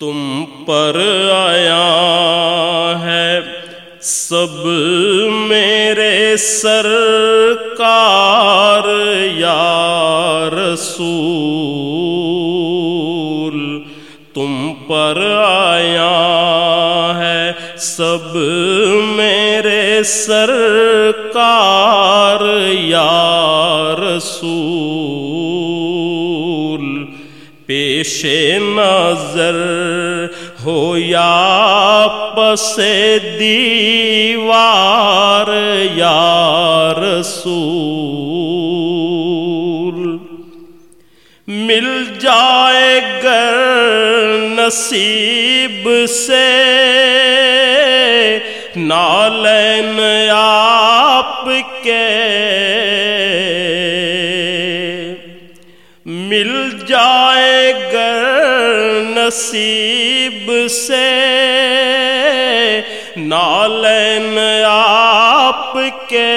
تم پر آیا ہے۔ سب میرے سرکار، یا رسول، تم پر آیا ہے۔ سب میرے سرکار، یا رسول پیش نظر ہو یا پس دیوار یا رسول مل جائے گر نصیب سے نالین آپ کے نصیب سے نالین آپ کے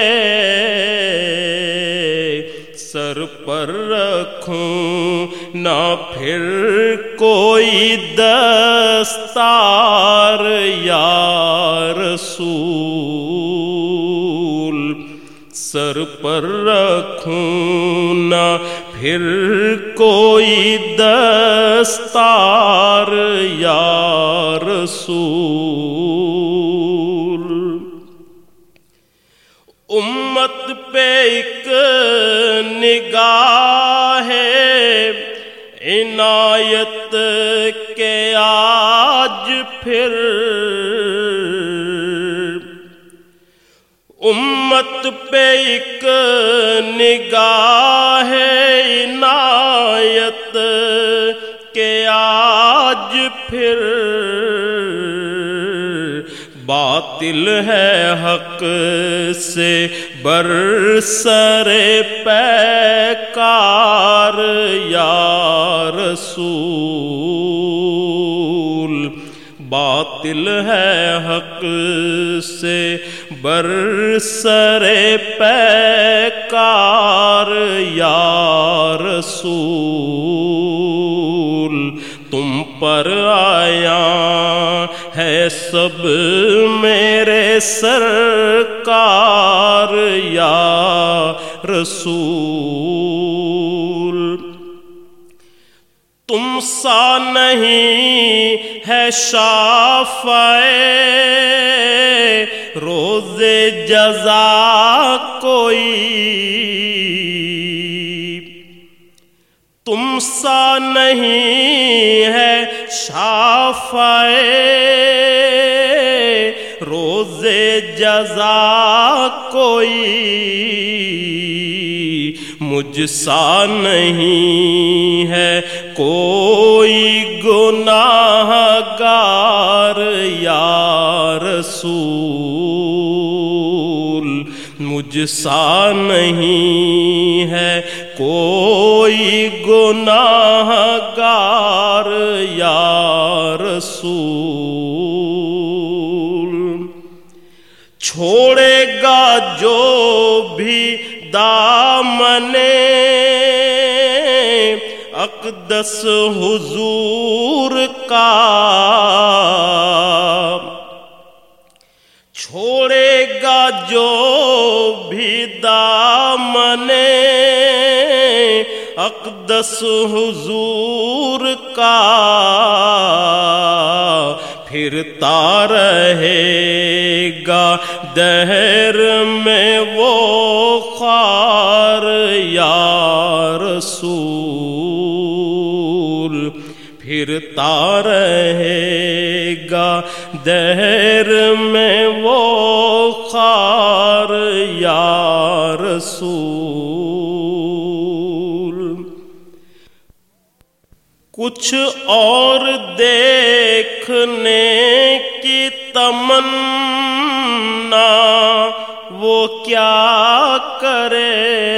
سر پر رکھوں نہ پھر کوئی دستار یا رسول سر پر رکھوں نہ، پھر کوئی دستار یا رسول۔ امت پہ ایک نگاہ عنایت کے آج پھر امت پہ ایک نگاہ عنایت کے آج پھر باطل ہے حق سے برسر پیکار یا رسول باطل ہے حق سے برسر پیکار یا رسول، تم پر آیا ہے سب میرے سرکار یا رسول۔ تم سا نہیں ہے شافائے روز جزا کوئی۔ تم سا نہیں ہے شافائے روز جزا کوئی۔ مجھ سا نہیں ہے کوئی گناہ گار یا رسول مجھ سا نہیں ہے۔ کوئی گناہ گار یا رسول چھوڑے گا جو بھی دامن اقدس حضور کا۔ چھوڑے گا جو بھی دامن اقدس حضور کا۔ پھرتا رہے گا دہر میں وہ خار یا رسول۔ پھرتا رہے گا۔ دہر میں وہ خار یا رسول۔ کچھ اور دیکھنے کی تمنا، وہ کیا کرے؟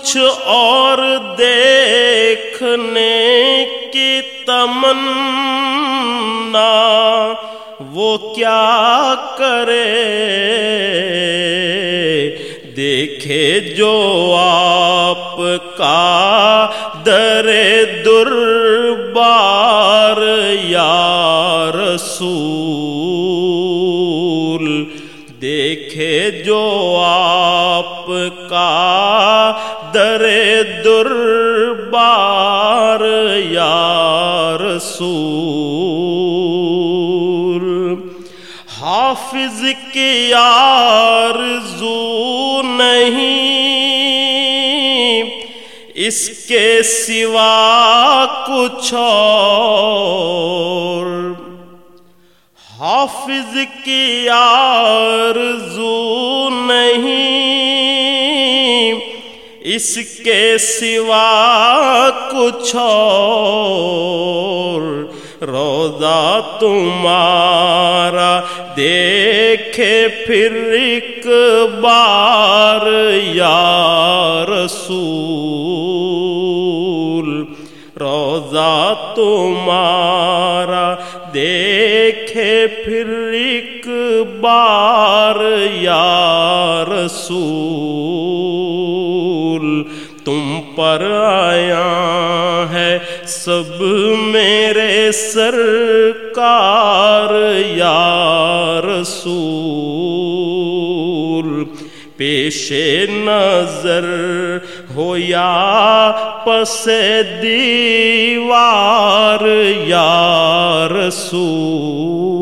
کچھ اور دیکھنے کی تمنا، وہ کیا کرے؟ دیکھے جو آپ کا در دربار، یا رسول۔ دیکھے جو کا در دربار یا رسول۔ حافظ کی آرزو نہیں، اس کے سوا کچھ اور۔ حافظ کی آرزو نہیں اس کے سوا کچھ اور روزہ تمہارا دیکھے پھر ایک بار یا رسول روزہ تمہارا دیکھے پھر ایک بار یا رسول تم پر آیا ہے سب میرے سرکار، یا رسول۔ پیش نظر ہو یا پس دیوار، یا رسول۔